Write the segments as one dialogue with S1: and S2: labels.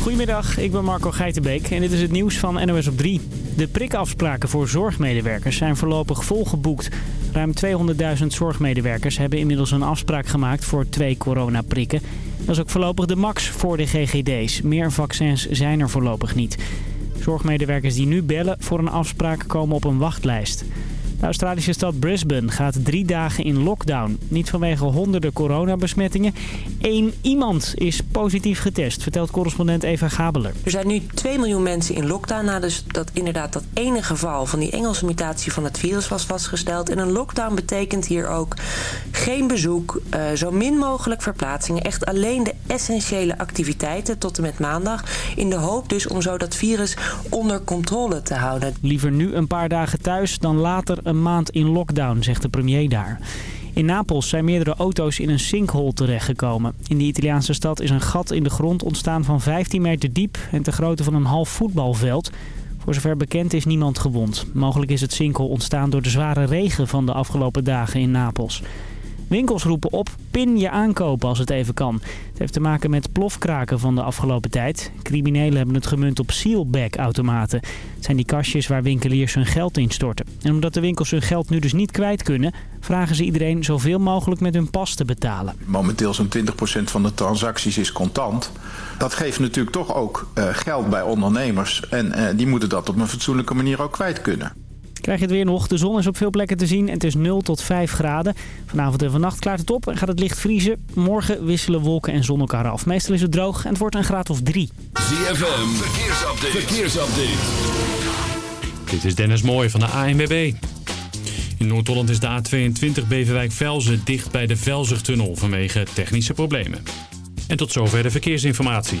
S1: Goedemiddag, ik ben Marco Geitenbeek en dit is het nieuws van NOS op 3. De prikafspraken voor zorgmedewerkers zijn voorlopig volgeboekt. Ruim 200.000 zorgmedewerkers hebben inmiddels een afspraak gemaakt voor twee coronaprikken. Dat is ook voorlopig de max voor de GGD's. Meer vaccins zijn er voorlopig niet. Zorgmedewerkers die nu bellen voor een afspraak komen op een wachtlijst. De Australische stad Brisbane gaat drie dagen in lockdown. Niet vanwege honderden coronabesmettingen. Eén iemand is positief getest, vertelt correspondent Eva Gabeler.
S2: Er zijn nu 2 miljoen mensen in lockdown... na dus dat inderdaad dat ene geval van die Engelse mutatie van het virus was vastgesteld. En een lockdown betekent hier ook geen bezoek, uh, zo min mogelijk verplaatsingen. Echt alleen de essentiële activiteiten tot en met maandag. In de hoop dus om zo dat virus onder controle te houden.
S1: Liever nu een paar dagen thuis dan later een maand in lockdown, zegt de premier daar. In Napels zijn meerdere auto's in een sinkhole terechtgekomen. In de Italiaanse stad is een gat in de grond ontstaan van 15 meter diep en ter grootte van een half voetbalveld. Voor zover bekend is niemand gewond. Mogelijk is het sinkhole ontstaan door de zware regen van de afgelopen dagen in Napels. Winkels roepen op, pin je aankopen als het even kan. Het heeft te maken met plofkraken van de afgelopen tijd. Criminelen hebben het gemunt op sealback-automaten. Het zijn die kastjes waar winkeliers hun geld in storten. En omdat de winkels hun geld nu dus niet kwijt kunnen... vragen ze iedereen zoveel mogelijk met hun pas te betalen.
S3: Momenteel zo'n 20% van de transacties is contant. Dat geeft natuurlijk toch ook uh, geld bij ondernemers. En uh, die moeten dat op een fatsoenlijke manier ook kwijt kunnen.
S1: Krijg je het weer nog. De zon is op veel plekken te zien en het is 0 tot 5 graden. Vanavond en vannacht klaart het op en gaat het licht vriezen. Morgen wisselen wolken en zon elkaar af. Meestal is het droog en het wordt een graad of 3.
S4: ZFM, verkeersupdate. verkeersupdate.
S5: Dit is Dennis Mooij van de ANWB. In Noord-Holland is de A22 Beverwijk-Velzen dicht bij de Velzigtunnel vanwege technische problemen. En tot zover de verkeersinformatie.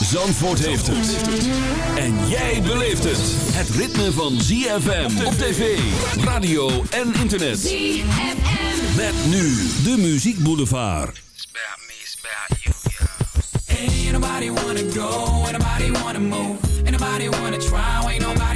S4: Zandvoort heeft het. En jij beleeft het. Het ritme van ZFM op tv, radio en internet. ZFM. Met nu de Muziek Boulevard. It's about me, it's about you, yo. Ain't nobody wanna go, ain't nobody wanna move. Ain't nobody wanna try, ain't nobody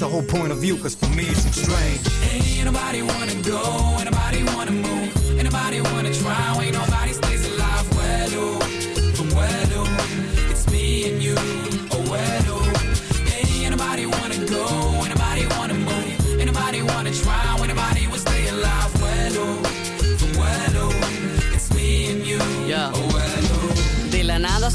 S6: the whole point of view, cause for me it's strange. Ain't nobody wanna go, ain't nobody wanna move, ain't nobody wanna try,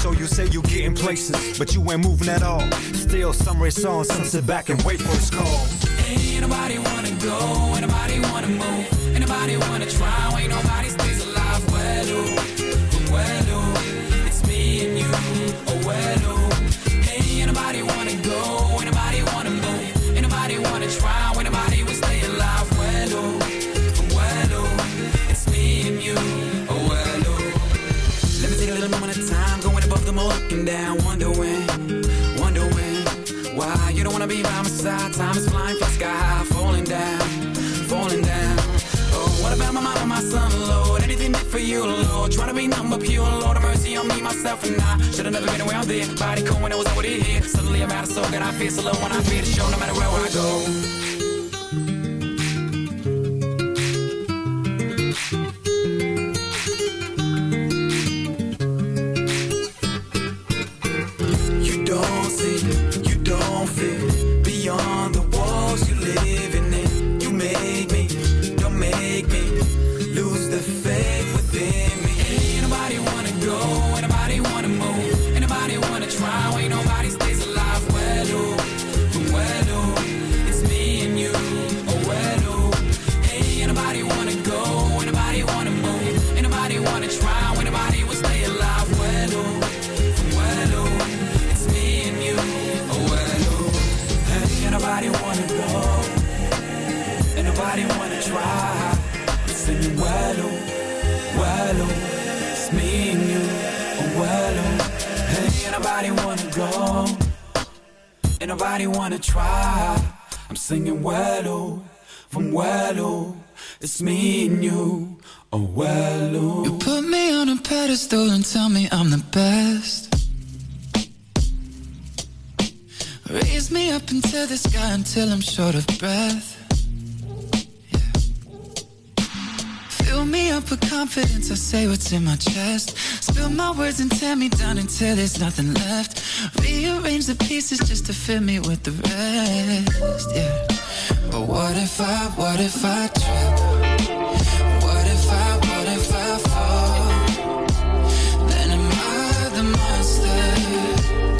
S6: So you say you getting places, but you ain't moving at all. Still, on, some sit back and wait for its call.
S7: Hey, anybody wanna go? Anybody wanna move? Anybody wanna try? Ain't nobody stays alive. Well, oh, all, down, wondering, wondering why you don't wanna be by my side. Time is flying, fly sky high, falling down, falling down. Oh, what about my mama, my son, Lord? Anything for you, Lord. Trying to be number pure, Lord. Have mercy on me, myself, and I. Should've never been around there. Body cold when it was over here. Suddenly I'm out of soul, and I feel so low when I feel the show, no matter where I go.
S8: I say what's in my chest. Spill my words and tear me down until there's nothing left. Rearrange the pieces just to fill me with the rest. Yeah. But what if I, what if I trip? What if I, what if I fall? Then am I the monster?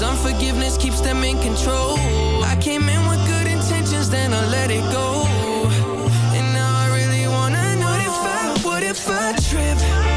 S7: Cause unforgiveness keeps them in control. I came in with good intentions, then I let it go. And now I really wanna know if I, what if I trip?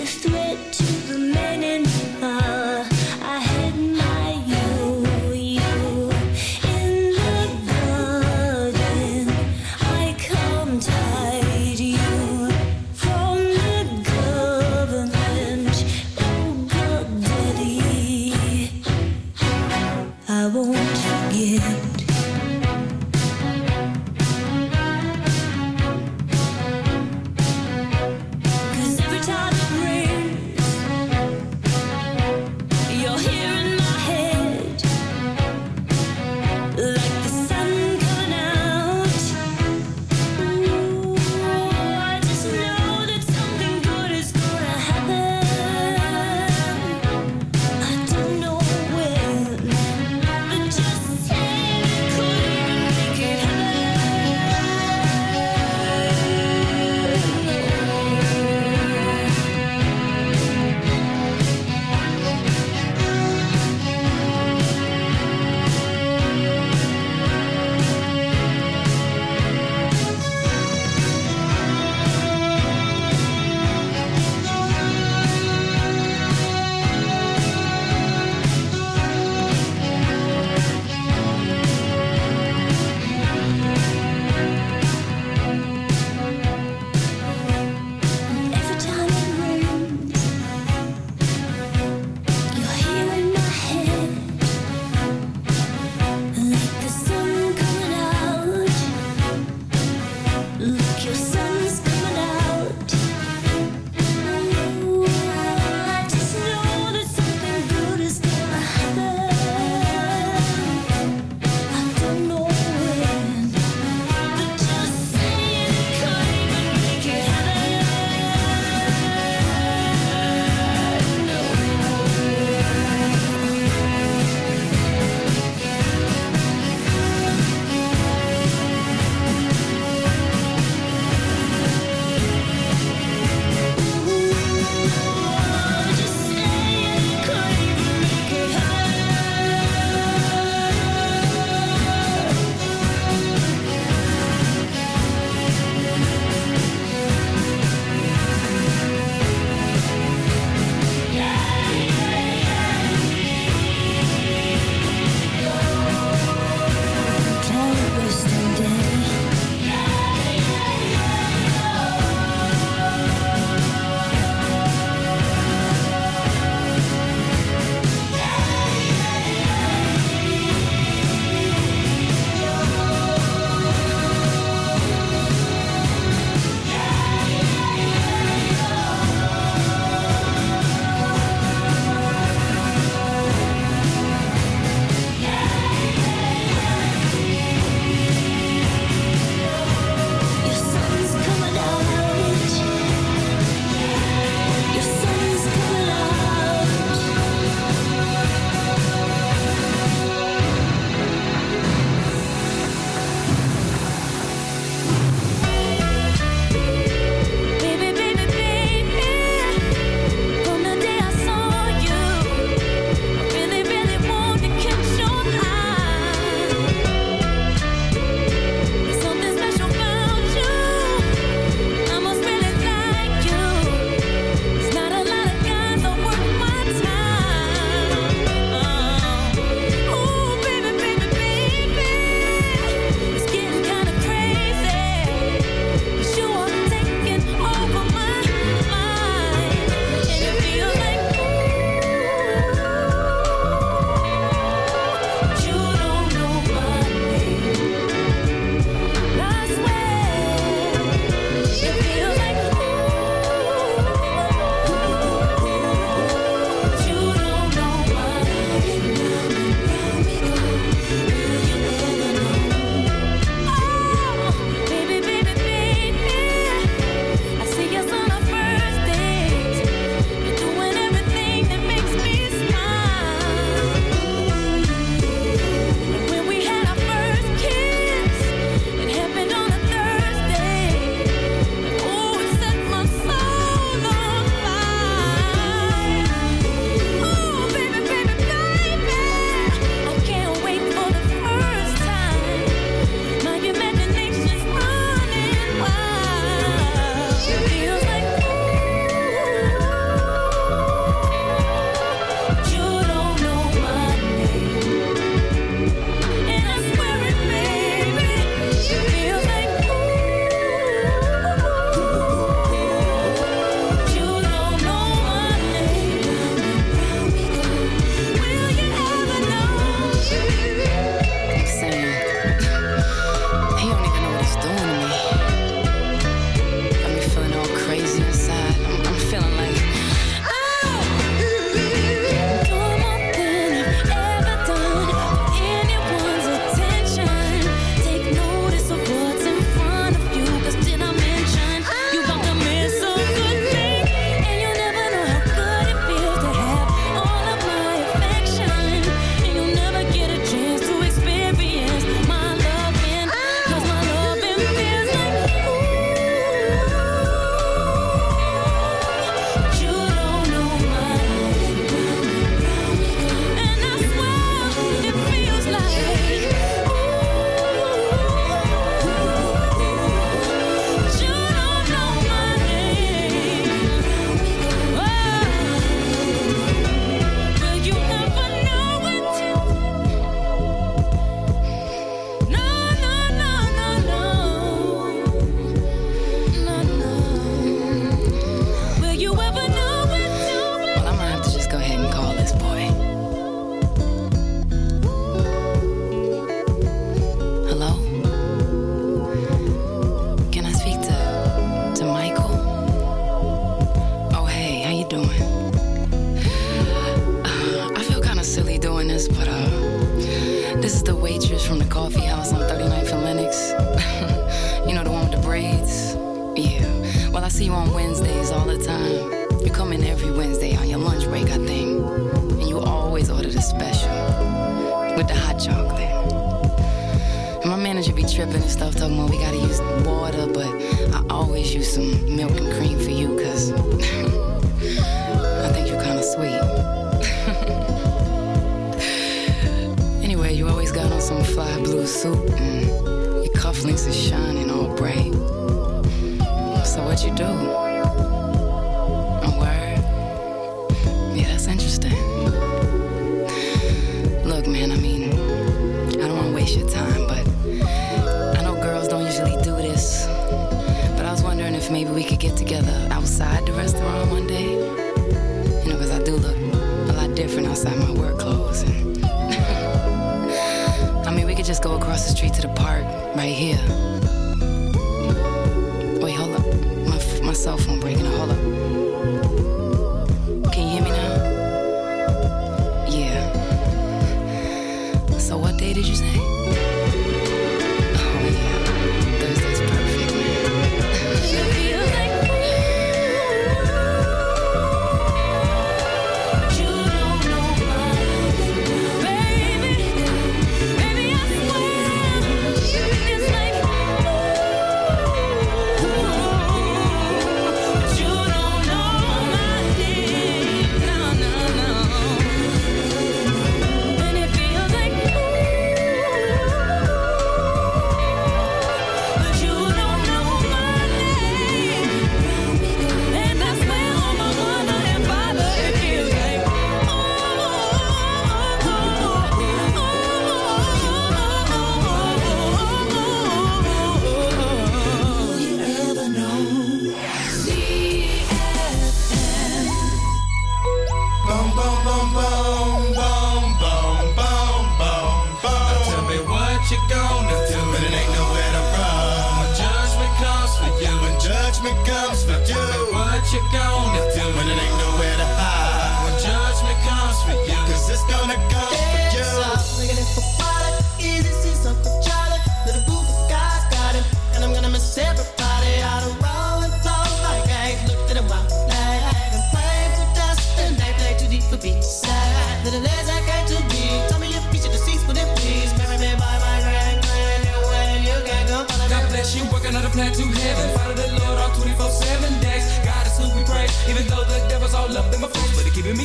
S9: used to.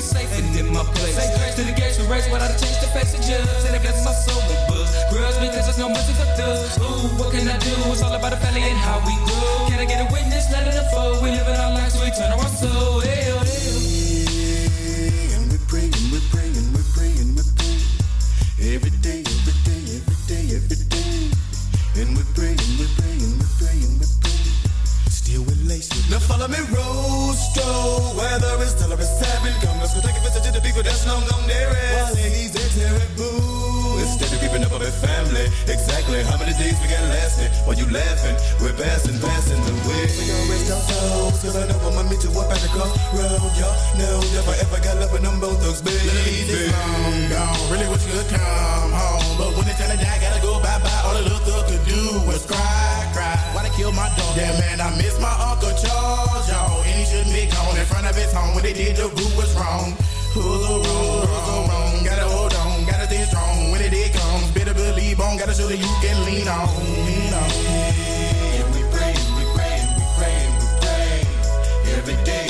S7: Safe and in my place. Say grace to the gates we race, a change to face the judge. And it blesses my soul with books. Grudge because there's no mercy for thugs. Ooh, what can I do? It's all about the family and how we grow. Can I get a witness? Let it unfold. We live in our lives, so we turn our soul. Hell, hell.
S10: And we're praying, we're praying, we're praying, we're praying. Every day, every day, every day, every day. And we're praying, we're praying, we're praying, we're praying. Still with lace.
S7: Now follow me, Rosto. Whether it's till or people that's long gone there.
S10: While ladies, they're terrible.
S7: Instead of keeping up with family, exactly how many days we got lasting? While you laughing, we're passing, passing the way.
S10: We gon' rest our souls, cause I know I'ma meet you up at the crossroad. Y'all know if I ever got love with them both thugs, baby.
S11: Ladies, long gone. Really wish you could come home. But when it's time to die, gotta go bye bye. All the little thug could do was cry, cry. Why they kill my dog? Yeah, man, I miss my Uncle Charles, y'all. And he shouldn't be gone in front of his home. When they did, the root was wrong. Who's so wrong? Who's so wrong? Gotta hold on, gotta stay strong. When it did comes, better believe on. Gotta show that you can lean on. Lean on.
S10: And we praying, we praying, we praying, we day, every day,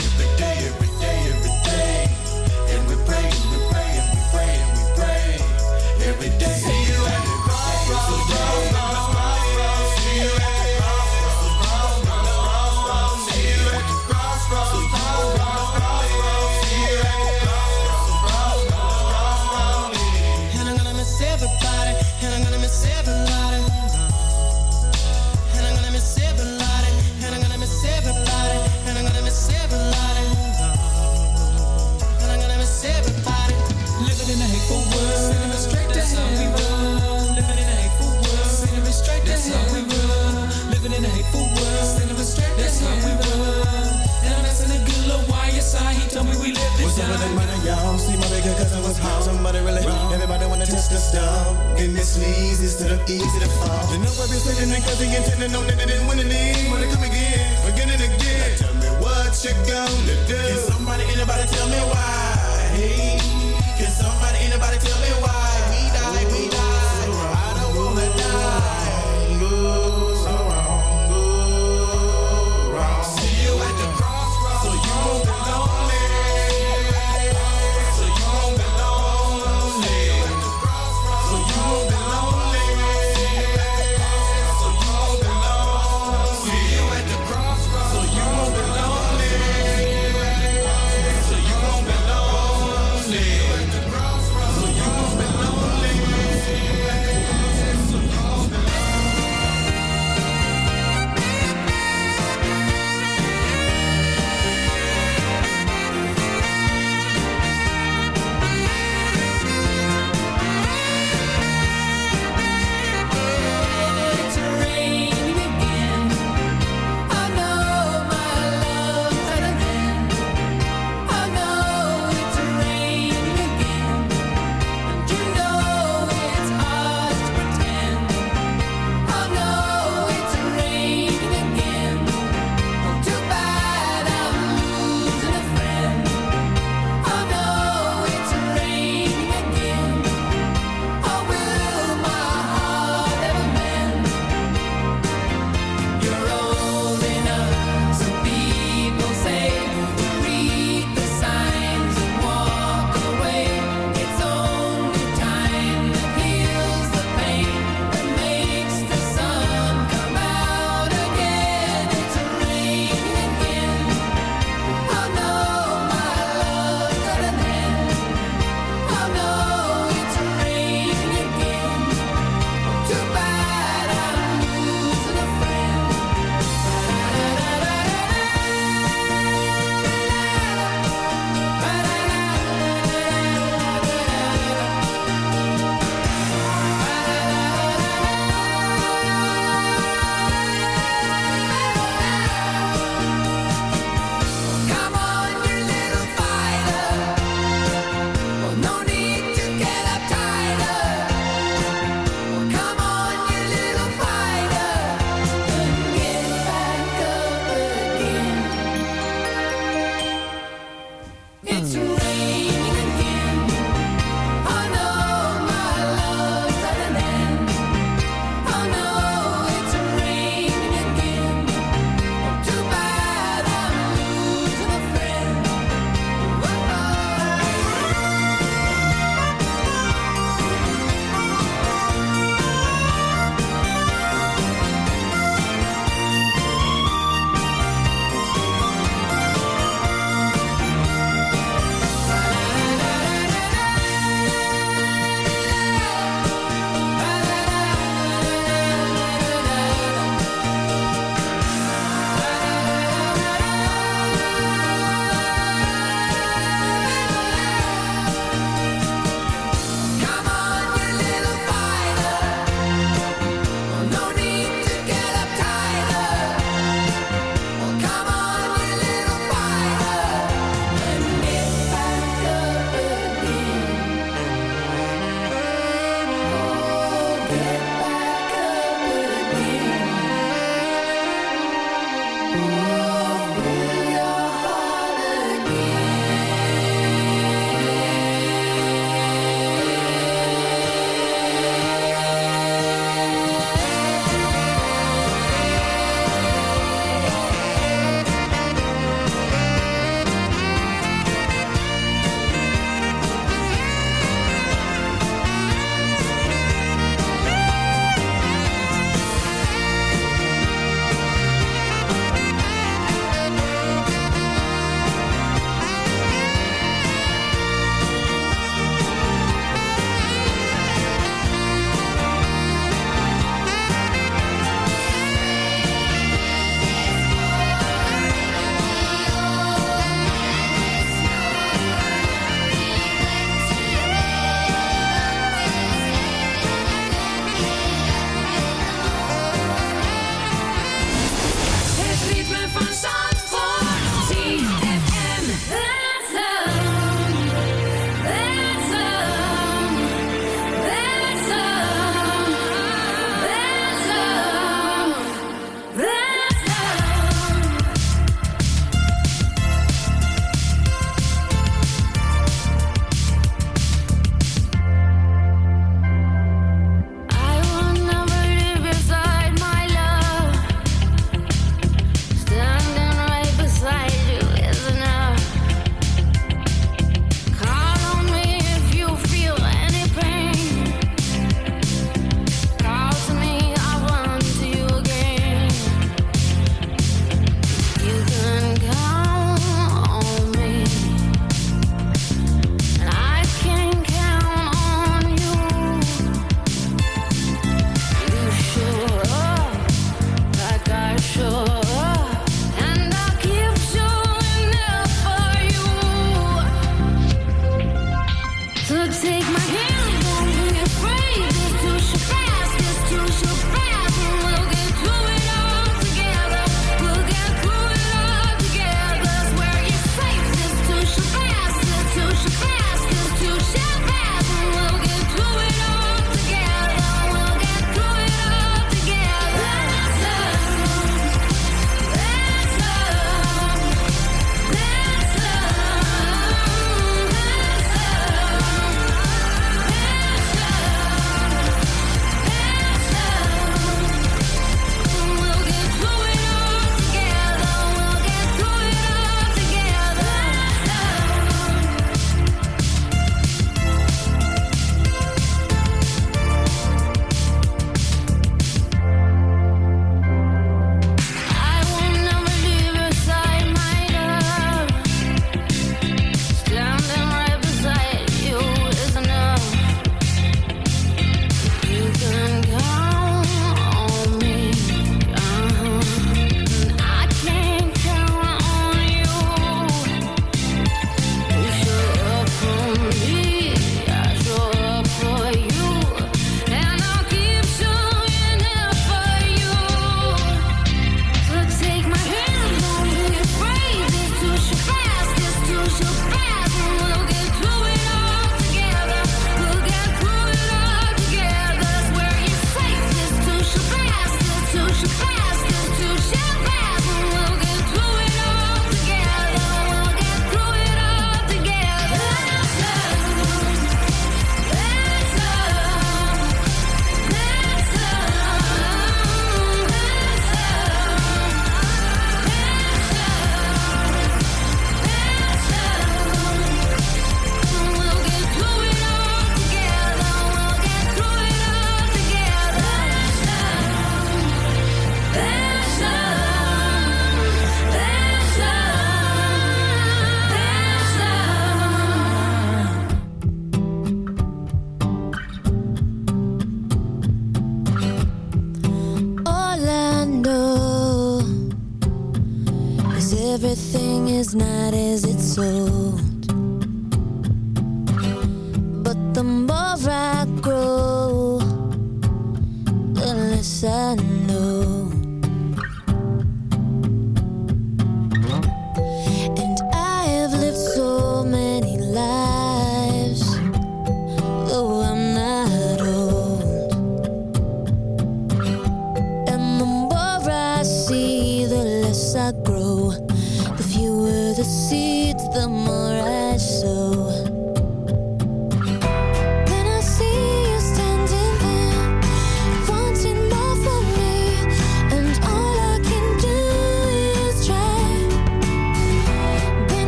S10: the
S12: seeds, the more
S13: I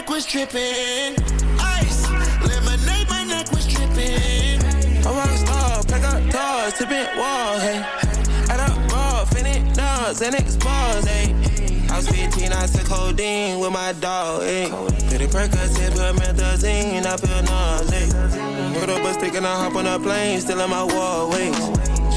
S10: Neck was tripping. Ice, lemonade, my neck was tripping.
S14: I'm a star, pack up doors, tipping walls, hey. Add up raw, finish dogs, and exposed, hey. I was 15, I took codeine with my dog, hey. Pretty Percocet, put methazine, I feel nauseous. Put up a stick and I hop on a plane, still in my wall, wait.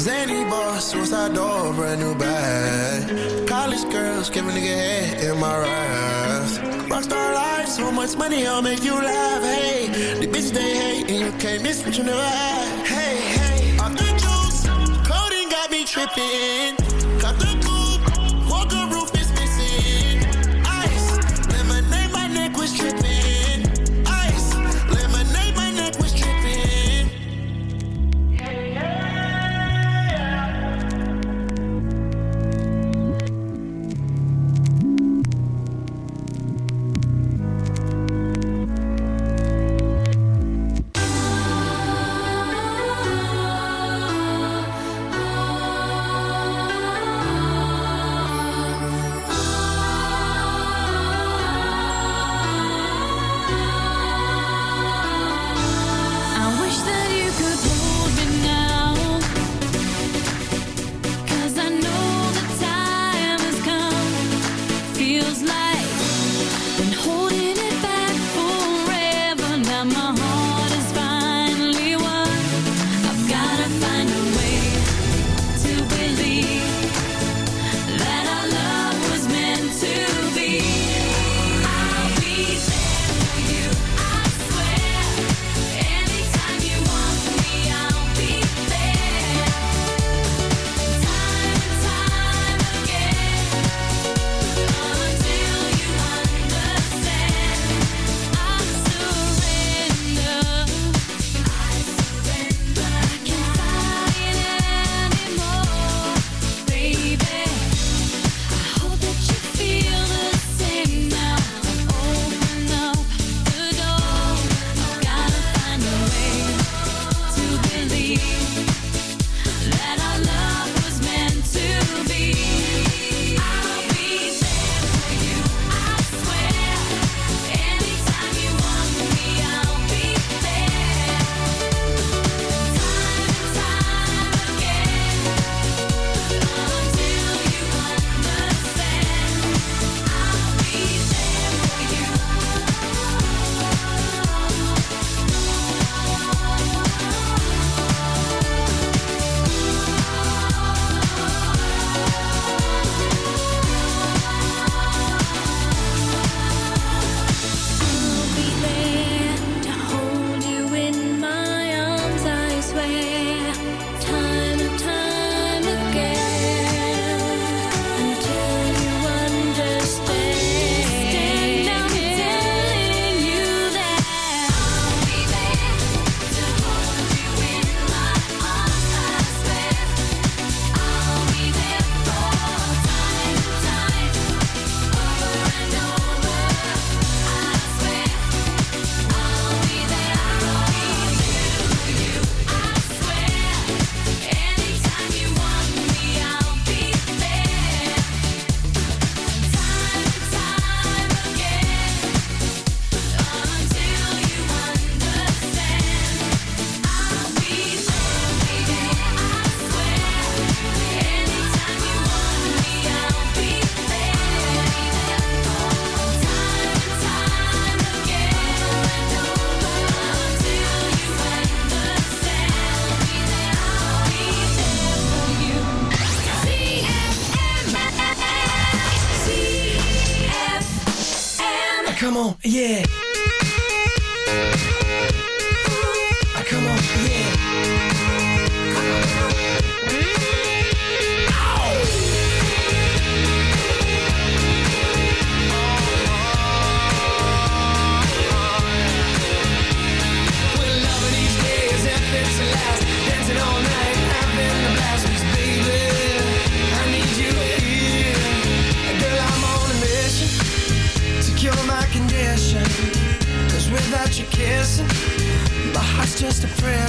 S10: Zany boss, suicide door, brand new bag. College girls, give a nigga head in my raps. Rockstar life, so much money, I'll make you laugh. Hey, the bitch they hate, and you can't miss what you never had. Hey, hey, off the juice, codeine got me tripping. Cut the coupe, walker roof is missing. Ice, lemonade, my neck was tripping.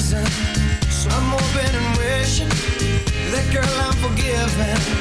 S13: horizon. So I'm hoping and wishing that girl I'm
S4: forgiving.